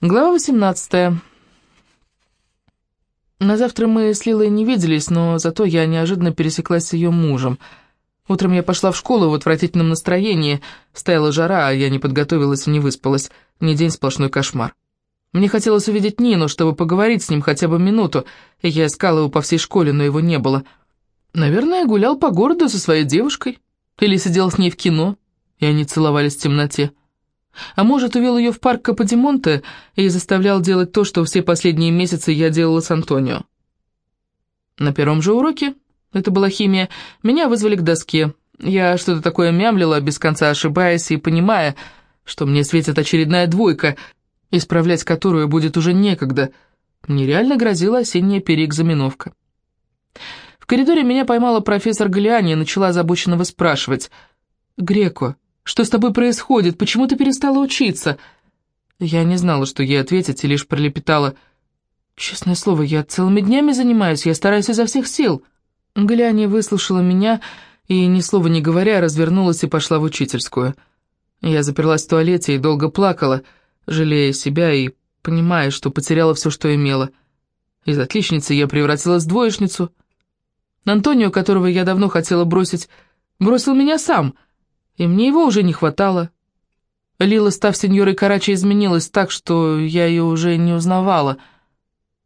Глава 18. На завтра мы с Лилой не виделись, но зато я неожиданно пересеклась с ее мужем. Утром я пошла в школу в отвратительном настроении. Стояла жара, а я не подготовилась и не выспалась. Не день сплошной кошмар. Мне хотелось увидеть Нину, чтобы поговорить с ним хотя бы минуту, я искала его по всей школе, но его не было. Наверное, гулял по городу со своей девушкой. Или сидел с ней в кино, и они целовались в темноте. А может, увел ее в парк Каподимонте и заставлял делать то, что все последние месяцы я делала с Антонио. На первом же уроке, это была химия, меня вызвали к доске. Я что-то такое мямлила, без конца ошибаясь и понимая, что мне светит очередная двойка, исправлять которую будет уже некогда. Мне реально грозила осенняя переэкзаменовка. В коридоре меня поймала профессор Галиани и начала озабоченно спрашивать. «Греко, что с тобой происходит? Почему ты перестала учиться?» Я не знала, что ей ответить, и лишь пролепетала. «Честное слово, я целыми днями занимаюсь, я стараюсь изо всех сил». Гляни выслушала меня и, ни слова не говоря, развернулась и пошла в учительскую. Я заперлась в туалете и долго плакала, жалея себя и понимая, что потеряла все, что имела. Из отличницы я превратилась в двоечницу. Антонио, которого я давно хотела бросить, бросил меня сам — и мне его уже не хватало. Лила, став сеньорой Карачи, изменилась так, что я ее уже не узнавала.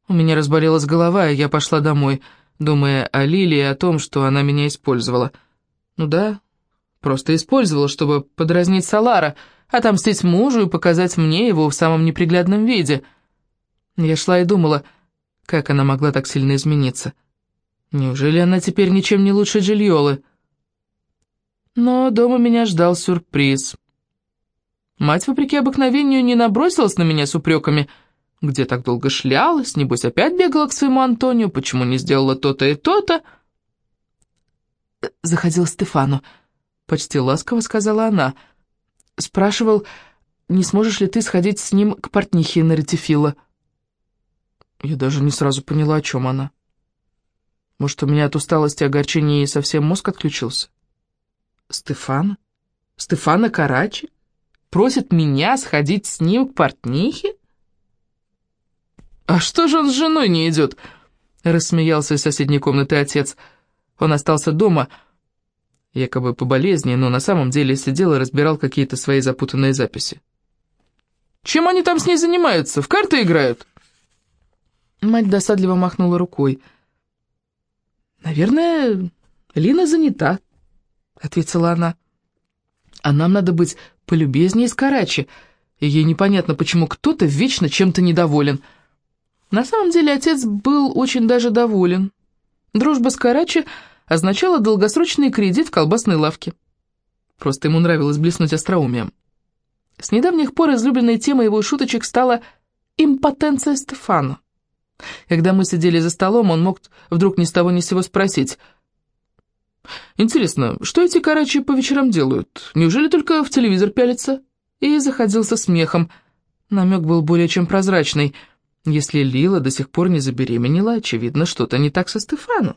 У меня разболелась голова, и я пошла домой, думая о Лиле и о том, что она меня использовала. Ну да, просто использовала, чтобы подразнить Салара, отомстить мужу и показать мне его в самом неприглядном виде. Я шла и думала, как она могла так сильно измениться. Неужели она теперь ничем не лучше Джильолы? Но дома меня ждал сюрприз. Мать, вопреки обыкновению, не набросилась на меня с упреками. Где так долго шлялась, небось опять бегала к своему Антонию, почему не сделала то-то и то-то? Заходил Стефану, почти ласково сказала она. Спрашивал, не сможешь ли ты сходить с ним к портнихе на ретифила. Я даже не сразу поняла, о чем она. Может, у меня от усталости и огорчения совсем мозг отключился? Стефана? Стефана Карачи? Просит меня сходить с ним к портнихе? «А что же он с женой не идет?» Рассмеялся из соседней комнаты отец. Он остался дома, якобы по болезни, но на самом деле сидел и разбирал какие-то свои запутанные записи. «Чем они там с ней занимаются? В карты играют?» Мать досадливо махнула рукой. «Наверное, Лина занята», ответила она. «А нам надо быть полюбезнее с Карачи, ей непонятно, почему кто-то вечно чем-то недоволен». На самом деле отец был очень даже доволен. Дружба с Карачи означала долгосрочный кредит в колбасной лавке. Просто ему нравилось блеснуть остроумием. С недавних пор излюбленной темой его шуточек стала импотенция Стефана. Когда мы сидели за столом, он мог вдруг ни с того ни с сего спросить – Интересно, что эти карачи по вечерам делают? Неужели только в телевизор пялятся?» И заходился смехом. Намек был более чем прозрачный. Если Лила до сих пор не забеременела, очевидно, что-то не так со Стефану.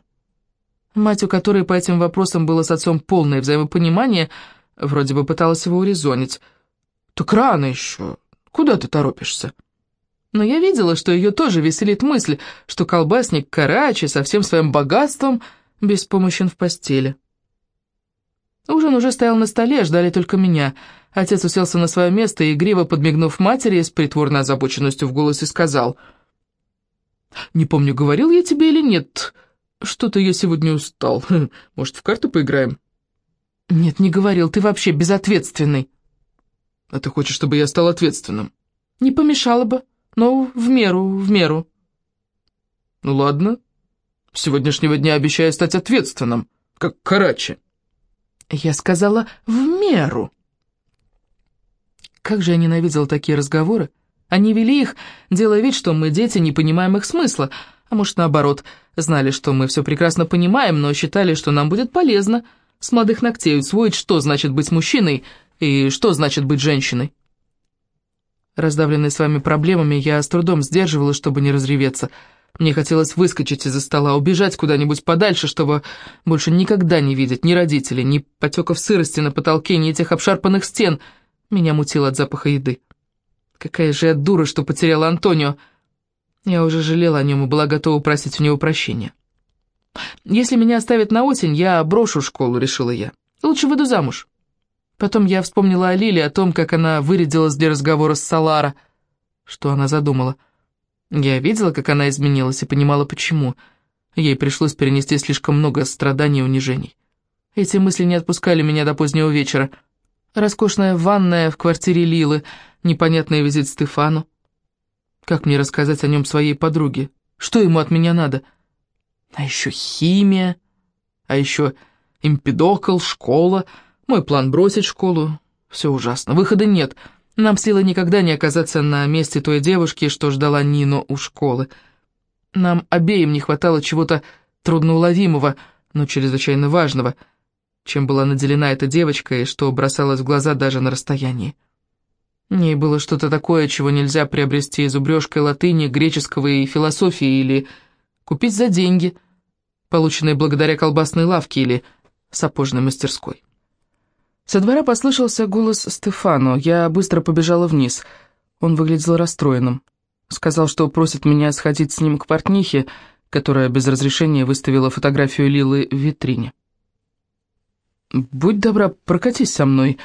Мать, у которой по этим вопросам было с отцом полное взаимопонимание, вроде бы пыталась его урезонить. «Так рано еще. Куда ты торопишься?» Но я видела, что ее тоже веселит мысль, что колбасник Карачи со всем своим богатством беспомощен в постели. Ужин уже стоял на столе, ждали только меня. Отец уселся на свое место и, игриво подмигнув матери, с притворной озабоченностью в голосе сказал. «Не помню, говорил я тебе или нет. Что-то я сегодня устал. Может, в карту поиграем?» «Нет, не говорил. Ты вообще безответственный». «А ты хочешь, чтобы я стал ответственным?» «Не помешало бы, но в меру, в меру». «Ну ладно. С сегодняшнего дня обещаю стать ответственным, как Карачи». Я сказала «в меру». Как же я ненавидела такие разговоры. Они вели их, делая вид, что мы дети, не понимаем их смысла, а может, наоборот, знали, что мы все прекрасно понимаем, но считали, что нам будет полезно с молодых ногтей усвоить, что значит быть мужчиной и что значит быть женщиной. Раздавленный своими проблемами, я с трудом сдерживалась, чтобы не разреветься, — мне хотелось выскочить из-за стола, убежать куда-нибудь подальше, чтобы больше никогда не видеть ни родителей, ни потеков сырости на потолке, ни этих обшарпанных стен. Меня мутило от запаха еды. Какая же я дура, что потеряла Антонио. Я уже жалела о нем и была готова просить у него прощения. «Если меня оставят на осень, я брошу школу», — решила я. «Лучше выйду замуж». Потом я вспомнила о Лиле, о том, как она вырядилась для разговора с Салара. Что она задумала? Я видела, как она изменилась, и понимала, почему. Ей пришлось перенести слишком много страданий и унижений. Эти мысли не отпускали меня до позднего вечера. Роскошная ванная в квартире Лилы, непонятный визит Стефану. Как мне рассказать о нем своей подруге? Что ему от меня надо? А еще химия, а еще импедокл, школа, мой план бросить школу. Все ужасно, выхода нет. Нам с Лилой никогда не оказаться на месте той девушки, что ждала Нину у школы. Нам обеим не хватало чего-то трудноуловимого, но чрезвычайно важного, чем была наделена эта девочка и что бросалось в глаза даже на расстоянии. В ней было что-то такое, чего нельзя приобрести зубрежкой латыни, греческого и философии, или купить за деньги, полученные благодаря колбасной лавке или сапожной мастерской. Со двора послышался голос Стефано. Я быстро побежала вниз. Он выглядел расстроенным. Сказал, что просит меня сходить с ним к портнихе, которая без разрешения выставила фотографию Лилы в витрине. «Будь добра, прокатись со мной»,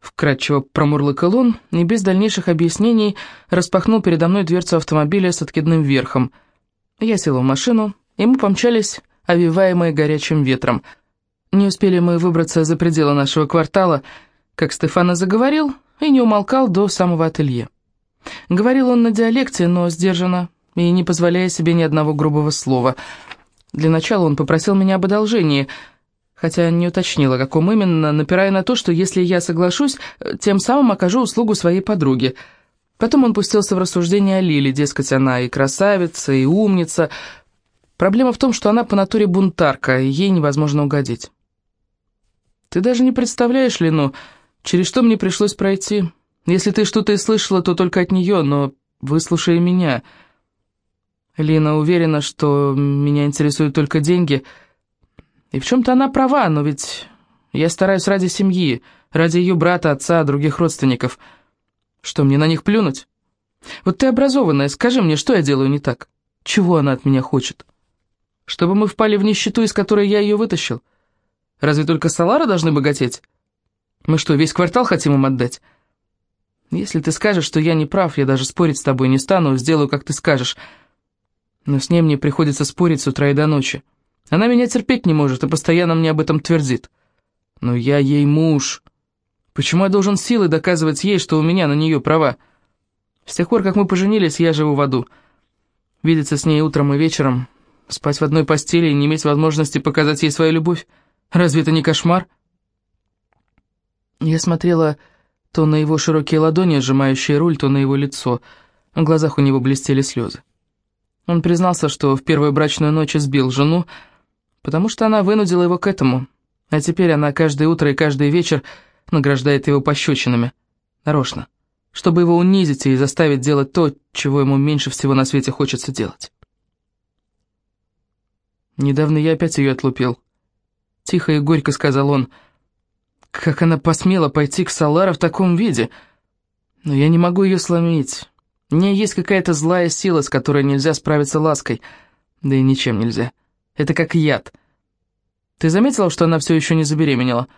Вкратчиво промурлыкал он и без дальнейших объяснений распахнул передо мной дверцу автомобиля с откидным верхом. Я села в машину, и мы помчались, овиваемые горячим ветром. Не успели мы выбраться за пределы нашего квартала, как Стефана заговорил и не умолкал до самого ателье. Говорил он на диалекте, но сдержанно и не позволяя себе ни одного грубого слова. Для начала он попросил меня об одолжении — хотя не уточнила, каком именно, напирая на то, что если я соглашусь, тем самым окажу услугу своей подруге. Потом он пустился в рассуждение о Лиле, дескать, она и красавица, и умница. Проблема в том, что она по натуре бунтарка, и ей невозможно угодить. Ты даже не представляешь, Лину, через что мне пришлось пройти. Если ты что-то и слышала, то только от нее, но выслушай меня. Лина уверена, что меня интересуют только деньги — и в чем-то она права, но ведь я стараюсь ради семьи, ради ее брата, отца, других родственников. Что, мне на них плюнуть? Вот ты образованная, скажи мне, что я делаю не так? Чего она от меня хочет? Чтобы мы впали в нищету, из которой я ее вытащил? Разве только Салара должны богатеть? Мы что, весь квартал хотим им отдать? Если ты скажешь, что я не прав, я даже спорить с тобой не стану, сделаю, как ты скажешь. Но с ней мне приходится спорить с утра и до ночи. Она меня терпеть не может и постоянно мне об этом твердит. Но я ей муж. Почему я должен силой доказывать ей, что у меня на нее права? С тех пор, как мы поженились, я живу в аду. Видеться с ней утром и вечером, спать в одной постели и не иметь возможности показать ей свою любовь. Разве это не кошмар? Я смотрела то на его широкие ладони, сжимающие руль, то на его лицо. В глазах у него блестели слезы. Он признался, что в первую брачную ночь сбил жену, потому что она вынудила его к этому, а теперь она каждое утро и каждый вечер награждает его пощечинами. Нарочно. Чтобы его унизить и заставить делать то, чего ему меньше всего на свете хочется делать. Недавно я опять ее отлупил. Тихо и горько сказал он. Как она посмела пойти к Салара в таком виде? Но я не могу ее сломить. У нее есть какая-то злая сила, с которой нельзя справиться лаской. Да и ничем нельзя. Это как яд. Ты заметила, что она все еще не забеременела?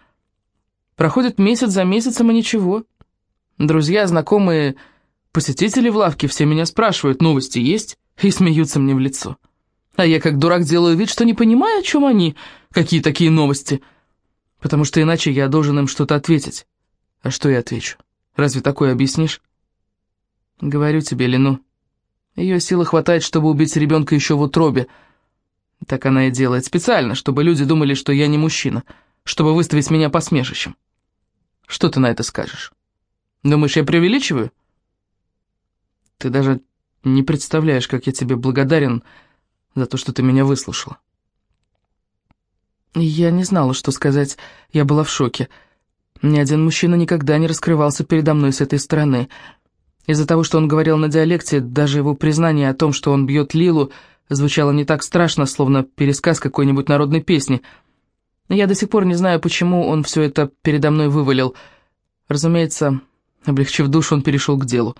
Проходит месяц за месяцем, и ничего. Друзья, знакомые, посетители в лавке все меня спрашивают, новости есть, и смеются мне в лицо. А я как дурак делаю вид, что не понимаю, о чем они, какие такие новости. Потому что иначе я должен им что-то ответить. А что я отвечу? Разве такое объяснишь? Говорю тебе, Лену, ее силы хватает, чтобы убить ребенка еще в утробе, — так она и делает специально, чтобы люди думали, что я не мужчина, чтобы выставить меня посмешищем. Что ты на это скажешь? Думаешь, я преувеличиваю? Ты даже не представляешь, как я тебе благодарен за то, что ты меня выслушала. Я не знала, что сказать, я была в шоке. Ни один мужчина никогда не раскрывался передо мной с этой стороны. Из-за того, что он говорил на диалекте, даже его признание о том, что он бьет Лилу, звучало не так страшно, словно пересказ какой-нибудь народной песни. Я до сих пор не знаю, почему он все это передо мной вывалил. Разумеется, облегчив душу, он перешел к делу.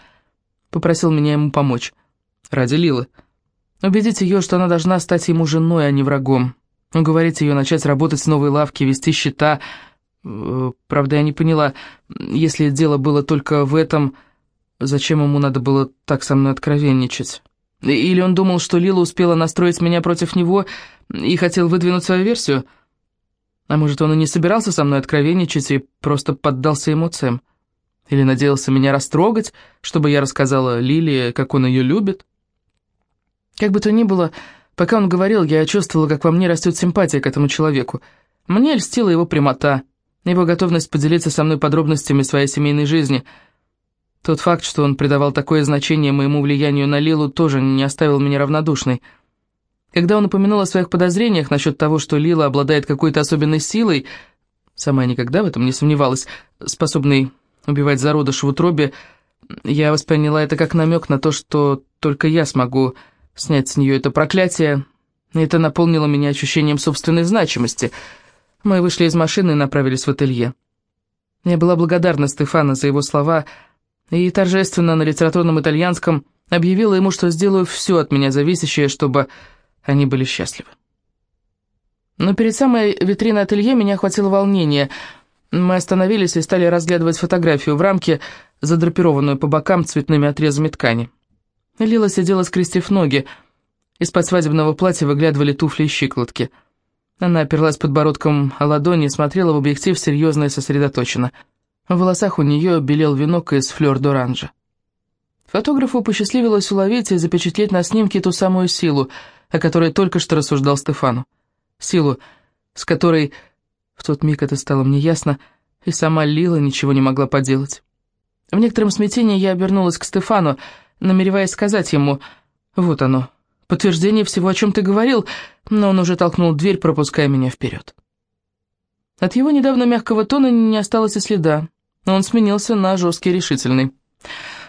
Попросил меня ему помочь. Ради Лилы. Убедить ее, что она должна стать ему женой, а не врагом. Уговорить ее начать работать в новой лавке, вести счета. Э, правда, я не поняла, если дело было только в этом, зачем ему надо было так со мной откровенничать? Или он думал, что Лила успела настроить меня против него и хотел выдвинуть свою версию? А может, он и не собирался со мной откровенничать и просто поддался эмоциям? Или надеялся меня растрогать, чтобы я рассказала Лиле, как он ее любит? Как бы то ни было, пока он говорил, я чувствовала, как во мне растет симпатия к этому человеку. Мне льстила его прямота, его готовность поделиться со мной подробностями своей семейной жизни. Тот факт, что он придавал такое значение моему влиянию на Лилу, тоже не оставил меня равнодушной. Когда он упомянул о своих подозрениях насчет того, что Лила обладает какой-то особенной силой, сама я никогда в этом не сомневалась, способной убивать зародыш в утробе, я восприняла это как намек на то, что только я смогу снять с нее это проклятие, это наполнило меня ощущением собственной значимости. Мы вышли из машины и направились в ателье. Я была благодарна Стефану за его слова и торжественно на литературном итальянском объявила ему, что сделаю все от меня зависящее, чтобы они были счастливы. Но перед самой витриной ателье меня охватило волнение. Мы остановились и стали разглядывать фотографию в рамке, задрапированную по бокам цветными отрезами ткани. Лила сидела, скрестив ноги. Из-под свадебного платья выглядывали туфли и щиколотки. Она оперлась подбородком о ладони и смотрела в объектив серьезно и сосредоточенно. В волосах у нее белел венок из флёр-д'оранжа. Фотографу посчастливилось уловить и запечатлеть на снимке ту самую силу — о которой только что рассуждал Стефану. Силу, с которой, в тот миг это стало мне ясно, и сама Лила ничего не могла поделать. В некотором смятении я обернулась к Стефану, намереваясь сказать ему, вот оно, подтверждение всего, о чем ты говорил, но он уже толкнул дверь, пропуская меня вперед. От его недавно мягкого тона не осталось и следа, но он сменился на жесткий решительный.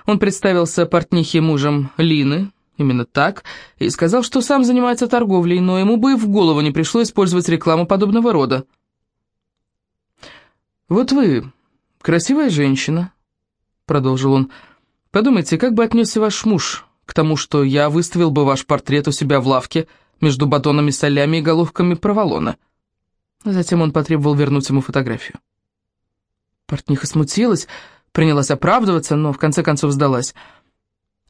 Он представился портнихе мужем Лины, Именно так. И сказал, что сам занимается торговлей, но ему бы и в голову не пришло использовать рекламу подобного рода. «Вот вы, красивая женщина», — продолжил он. «Подумайте, как бы отнесся ваш муж к тому, что я выставил бы ваш портрет у себя в лавке между батонами солями и головками проволона?» Затем он потребовал вернуть ему фотографию. Портниха смутилась, принялась оправдываться, но в конце концов сдалась —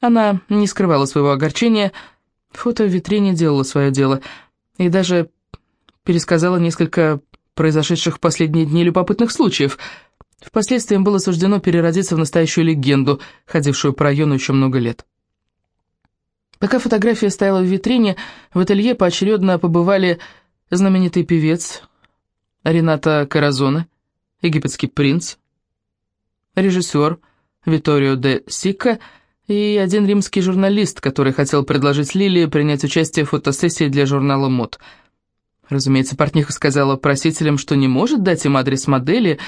она не скрывала своего огорчения, фото в витрине делало свое дело, и даже пересказала несколько произошедших в последние дни любопытных случаев. Впоследствии им было суждено переродиться в настоящую легенду, ходившую по району еще много лет. Пока фотография стояла в витрине, в ателье поочередно побывали знаменитый певец Рената Каразона, египетский принц, режиссер Виторио де Сика – и один римский журналист, который хотел предложить Лилии принять участие в фотосессии для журнала «Мод». Разумеется, портниха сказала просителям, что не может дать им адрес модели,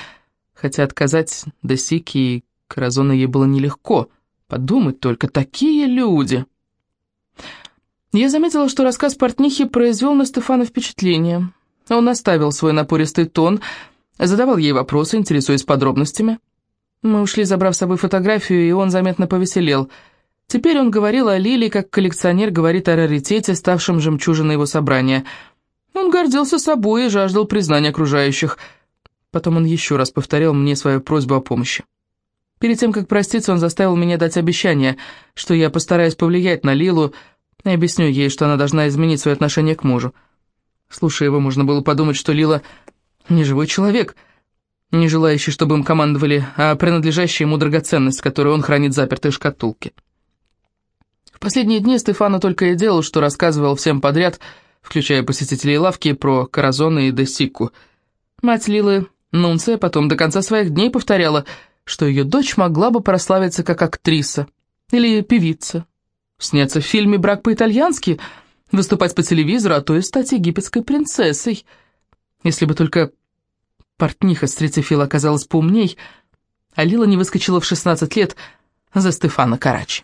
хотя отказать Десике и Каразона ей было нелегко. Подумать только, такие люди! Я заметила, что рассказ портнихи произвел на Стефана впечатление. Он оставил свой напористый тон, задавал ей вопросы, интересуясь подробностями. Мы ушли, забрав с собой фотографию, и он заметно повеселел. Теперь он говорил о Лиле, как коллекционер говорит о раритете, ставшем жемчужиной его собрания. Он гордился собой и жаждал признания окружающих. Потом он еще раз повторял мне свою просьбу о помощи. Перед тем, как проститься, он заставил меня дать обещание, что я постараюсь повлиять на Лилу и объясню ей, что она должна изменить свое отношение к мужу. Слушая его, можно было подумать, что Лила не живой человек — не желающий, чтобы им командовали, а принадлежащая ему драгоценность, которую он хранит запертой в шкатулке. В последние дни Стефано только и делал, что рассказывал всем подряд, включая посетителей лавки, про Каразона и Десику. Мать Лилы, Нунция, потом до конца своих дней повторяла, что ее дочь могла бы прославиться как актриса или певица, сняться в фильме «Брак по-итальянски», выступать по телевизору, а то и стать египетской принцессой, если бы только Портниха с Трицефила оказалась поумней, а Лила не выскочила в 16 лет за Стефана Карачи.